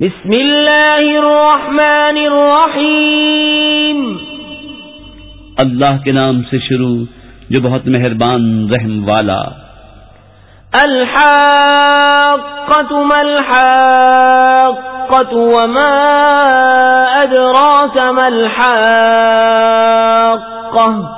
بسم اللہ الرحمن الرحیم۔ اللہ کے نام سے شروع جو بہت مہربان رحم والا۔ الحاقة ما الحاقة وما أدراك ما الحاقة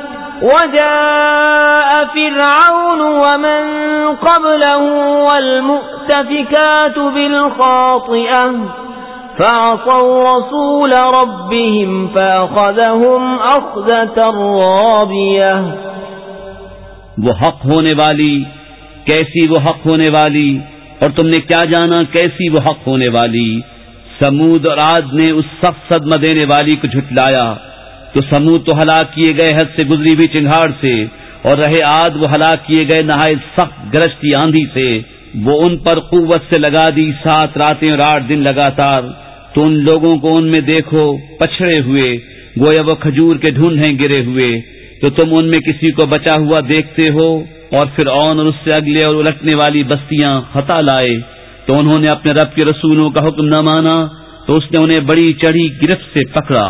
وجاء فرعون ومن قبله والمؤتفكات بالخاطئة فعصوا رسول ربهم فأخذهم أخذة رابية وہ حق ہونے والی، کیسی وہ حق ہونے والی؟ اور تم نے کیا جانا؟ کیسی وہ حق ہونے والی؟ سمود اور آج نے اس سخت صدمہ دینے والی کو جھٹلایا۔ تو سمود تو ہلاک کیے گئے حد سے گزری ہوئی چنگاڑ سے، اور رہے آد وہ ہلاک کیے گئے نہایت سخت گرجتی آندھی سے۔ وہ ان پر قوت سے لگا دی، سات راتیں اور آٹھ دن لگاتار۔ تو ان لوگوں کو ان میں دیکھو، پچھڑے ہوئے۔ گویا وہ کھجور کے ڈھونڈیں گرے ہوئے۔ تو تم ان میں کسی کو بچا ہوا دیکھتے ہو، اور پھر اون اور اس سے اگلے اور الٹنے والی بستیاں خطا لائے۔ تو انہوں نے اپنے رب کے رسولوں کا حکم نہ مانا، تو اس نے انہیں بڑی چڑھی گرفت سے پکڑا۔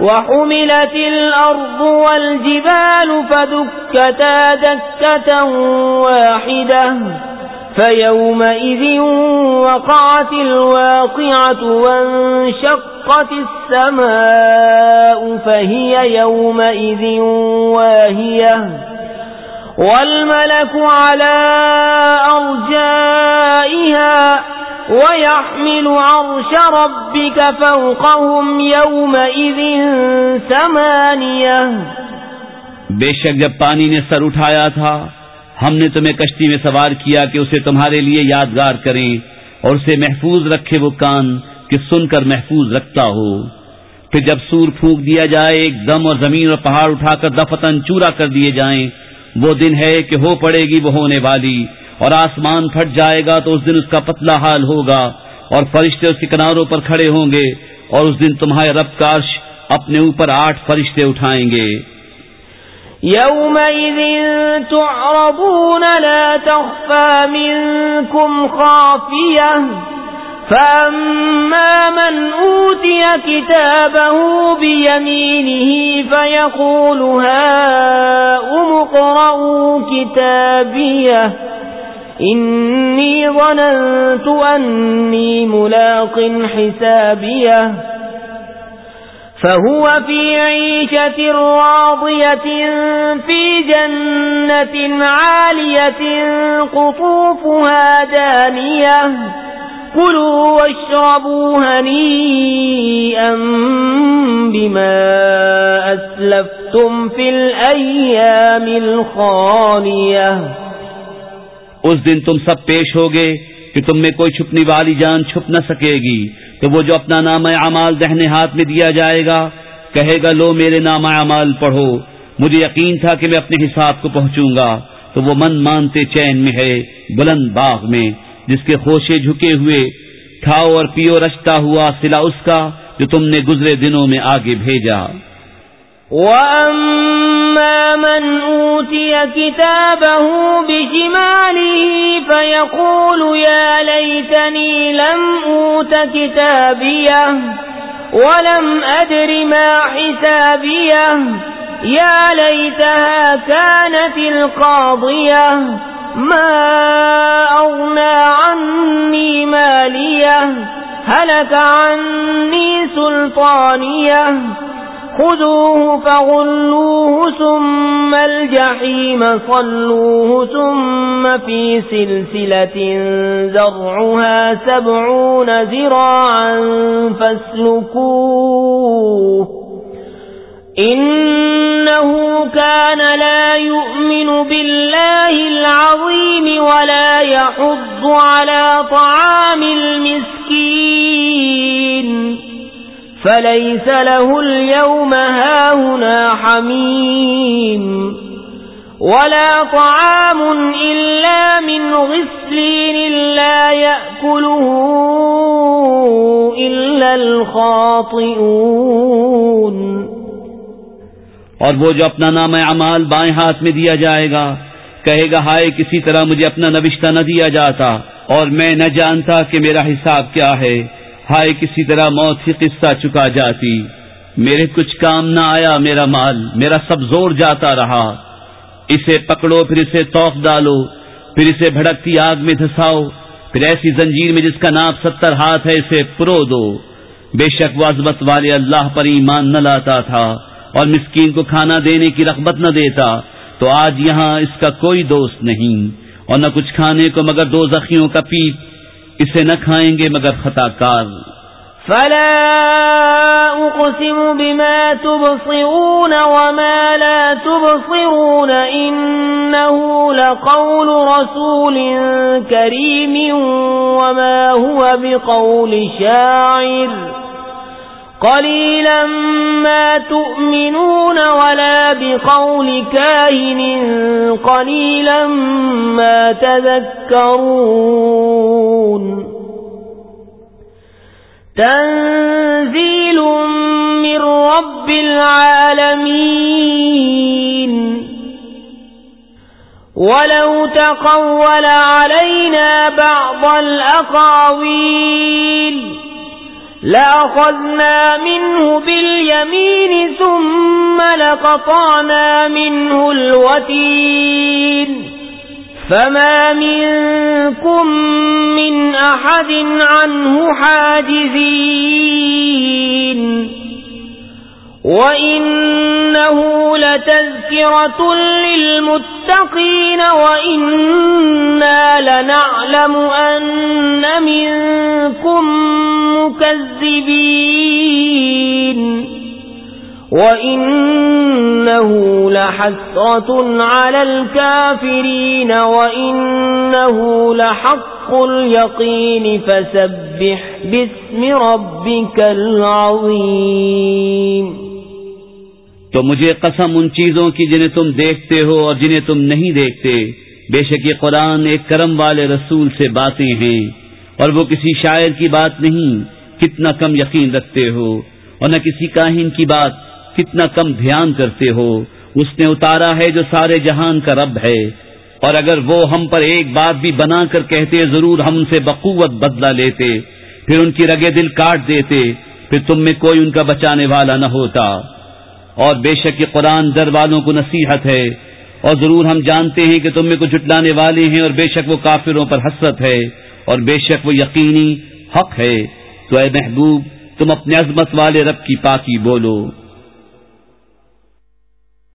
وحملت الأرض والجبال فدكتا دكة واحدة فيومئذ وقعت الواقعة وانشقت السماء فهي يومئذ واهية والملك على وَيَحْمِلُ عَرْشَ رَبِّكَ فَوْقَهُمْ يَوْمَئِذٍ ثَمَانِيَةٌ بے شک جب پانی نے سر اٹھایا تھا، ہم نے تمہیں کشتی میں سوار کیا کہ اسے تمہارے لیے یادگار کریں اور اسے محفوظ رکھے وہ کان کہ سن کر محفوظ رکھتا ہو۔ پھر جب سور پھونک دیا جائے، ایک دم اور زمین اور پہاڑ اٹھا کر دفتن چورا کر دیے جائیں۔ وہ دن ہے کہ ہو پڑے گی وہ ہونے والی۔ اور آسمان پھٹ جائے گا تو اس دن اس کا پتلا حال ہوگا اور فرشتے اس کے کناروں پر کھڑے ہوں گے اور اس دن تمہارے رب کاش اپنے اوپر آٹھ فرشتے اٹھائیں گے۔ يومئذ تعرضون لا تخفى منكم خافية فأما من أوتي كتابه بيمينه فيقول ها أمقرأوا كتابيه إني ظننت أني ملاق حسابية فهو في عيشة راضية، في جنة عالية، قطوفها دانية. كلوا واشربوا هنيئا بما أسلفتم في الأيام الخالية. اس دن تم سب پیش ہوگے کہ تم میں کوئی چھپنی والی جان چھپ نہ سکے گی تو وہ جو اپنا نام اعمال دہنے ہاتھ میں دیا جائے گا، کہے گا، لو میرے نام اعمال پڑھو۔ مجھے یقین تھا کہ میں اپنے حساب کو پہنچوں گا۔ تو وہ من مانتے چین میں ہے بلند باغ میں، جس کے خوشے جھکے ہوئے کھاؤ اور پیو رچتا ہوا سلا اس کا جو تم نے گزرے دنوں میں آگے بھیجا۔ وَأَمَّا مَنْ أُوتِيَ كِتَابَهُ بِشِمَالِهِ فَيَقُولُ يَا لَيْتَنِي لَمْ أُوتَ كِتَابِيَهْ وَلَمْ أَدْرِ مَا حِسَابِيَهْ يا ليتها كانت القاضية ما أغنى عني مالية هلك عني سلطانية خذوه فغلوه ثم الجحيم صلوه ثم في سلسلة زرعها سبعون ذراعا فاسلكوه إنه كان لا يؤمن بالله العظيم ولا يحض على طعام المسكين فليس له اليوم هاهنا حميم ولا طعام إلا من غسلين لا يأكله إلا الخاطئون اور وہ جو اپنا نام اعمال بائیں ہاتھ میں دیا جائے گا، کہے گا، ہائے، کسی طرح مجھے اپنا نوشتہ نہ دیا جاتا اور میں نہ جانتا کہ میرا حساب کیا ہے۔ ہائے کسی طرح موت کی قصہ چکا جاتی۔ میرے کچھ کام نہ آیا، میرا مال، میرا سب زور جاتا رہا۔ اسے پکڑو، پھر اسے توق ڈالو، پھر اسے بھڑکتی آگ میں دھساؤ۔ پھر ایسی زنجیر میں جس کا ناپ ستر ہاتھ ہے، اسے پرو دو۔ بے شک وہ والے اللہ پر ایمان نہ لاتا تھا اور مسکین کو کھانا دینے کی رغبت نہ دیتا۔ تو آج یہاں اس کا کوئی دوست نہیں، اور نہ کچھ کھانے کو مگر دو زخیوں کا پیپ۔ اسے نہ کھائیں گے مگر خطا کار۔ فلا اقسم بما تبصرون وما لا تبصرون انه لقول رسول كريم وما هو بقول شاعر۔ قليلا ما تؤمنون ولا بقول كاهن قليلا ما تذكرون تنزيل من رب العالمين ولو تقول علينا بعض الأقاويل لأخذنا منه باليمين ثم لقطعنا منه الوتين فما منكم من أحد عنه حاجزين وإنه لتذكرة للمتقين وإنا لنعلم أن منكم مكذبين وإنه لحسرة على الكافرين وإنه لحق اليقين فسبح باسم ربك العظيم تو مجھے قسم ان چیزوں کی جنہیں تم دیکھتے ہو اور جنہیں تم نہیں دیکھتے۔ بے شک یہ قرآن ایک کرم والے رسول سے باتیں ہیں اور وہ کسی شاعر کی بات نہیں۔ کتنا کم یقین رکھتے ہو اور نہ کسی کاہن کی بات کتنا کم دھیان کرتے ہو۔ اس نے اتارا ہے جو سارے جہان کا رب ہے۔ اور اگر وہ ہم پر ایک بات بھی بنا کر کہتے، ضرور ہم سے بقوت بدلہ لیتے، پھر ان کی رگے دل کاٹ دیتے، پھر تم میں کوئی ان کا بچانے والا نہ ہوتا۔ اور بے شک یہ قرآن در والوں کو نصیحت ہے۔ اور ضرور ہم جانتے ہیں کہ تم میں کو جٹلانے والے ہیں اور بے شک وہ کافروں پر حسرت ہے۔ اور بے شک وہ یقینی حق ہے۔ تو اے محبوب تم اپنے عظمت والے رب کی پاکی بولو۔